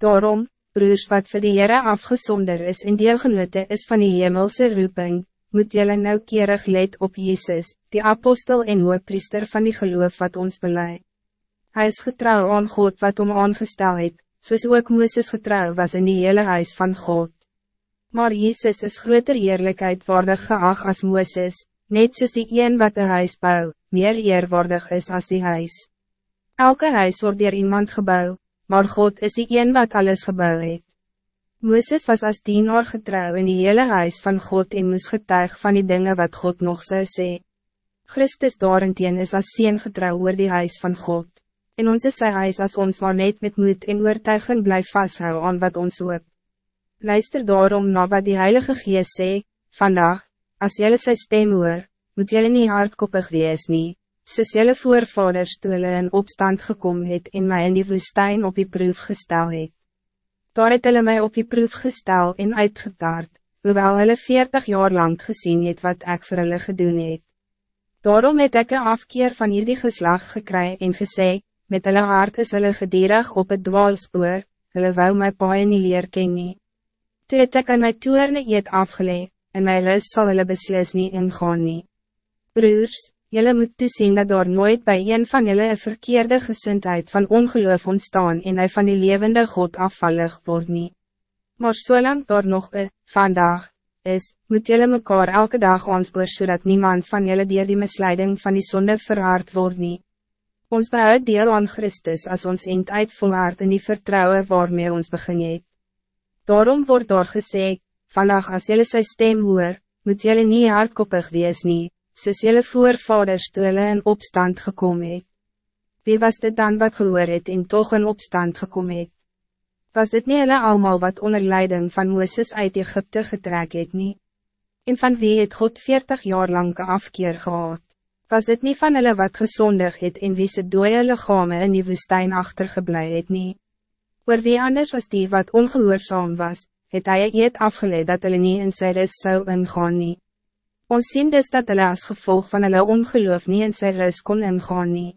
Daarom, broers wat vir die Heere afgezonder is en deelgenote is van die hemelse roeping, moet jylle nauwkeurig let op Jezus, die apostel en priester van die geloof wat ons beleid. Hij is getrouw aan God wat om aangestel het, soos ook Mooses getrouw was in die hele huis van God. Maar Jezus is groter eerlijkheid waardig geacht als Mooses, net soos die een wat een huis bouw, meer eerwaardig is als die huis. Elke huis wordt door iemand gebouwd, maar God is die een wat alles gebouwd het. Moeses was als dienaar getrouw in die hele huis van God en moes getuig van die dingen wat God nog zou sê. Christus daarentien is als sien getrouw oor die huis van God. En ons is sy huis als ons maar net met moed en oortuiging blijf vasthou aan wat ons hoop. Luister daarom na wat die Heilige Geest sê, vandaag, als jelle sy stem hoor, moet jelle niet hardkoppig wees nie, soos jylle voorvaders toe hulle in opstand gekom het en mij in die woestijn op die proef gestel het. Daar het hulle my op die proef gestel en uitgetaard, hoewel hulle veertig jaar lang gezien het wat ik voor hulle gedoen het. Daarom het ek een afkeer van hierdie geslag gekry en gesê, met hulle hart is hulle gedierig op het dwaalspoor, hulle wou my paie nie leer ken nie. Toe het ek aan my toerne eet afgeleid, en my rust sal hulle beslis nie ingaan nie. Broers, Jullie moet toesien dat daar nooit bij een van jullie een verkeerde gezindheid van ongeloof ontstaan en hij van die levende God afvallig word nie. Maar zolang daar nog een, vandaag, is, moet jullie mekaar elke dag aanspoor zodat niemand van jullie dier die misleiding van die zonde verhaard word nie. Ons behoud deel aan Christus als ons eindtijd volhaard in die vertrouwen waarmee ons begin het. Daarom wordt daar gesê, vandaag als jullie sy stem hoor, moet jullie niet hardkoppig wees nie, soos jylle voorvaders toe hulle in opstand gekomen het. Wie was dit dan wat gehoor het en toch in opstand gekomen het? Was dit niet hulle allemaal wat onder leiding van Mooses uit Egypte getrek het nie? En van wie het God 40 jaar lang afkeer gehad? Was dit niet van hulle wat gezondig het en wie se dooie lichame in die woestijn achtergeblij het nie? Oor wie anders was die wat ongehoorzaam was, het hy eet afgeleid dat hulle nie in sy ris sou ingaan nie. Ons sien dus dat hulle as gevolg van hulle ongeloof nie in sy rus kon ingaan nie.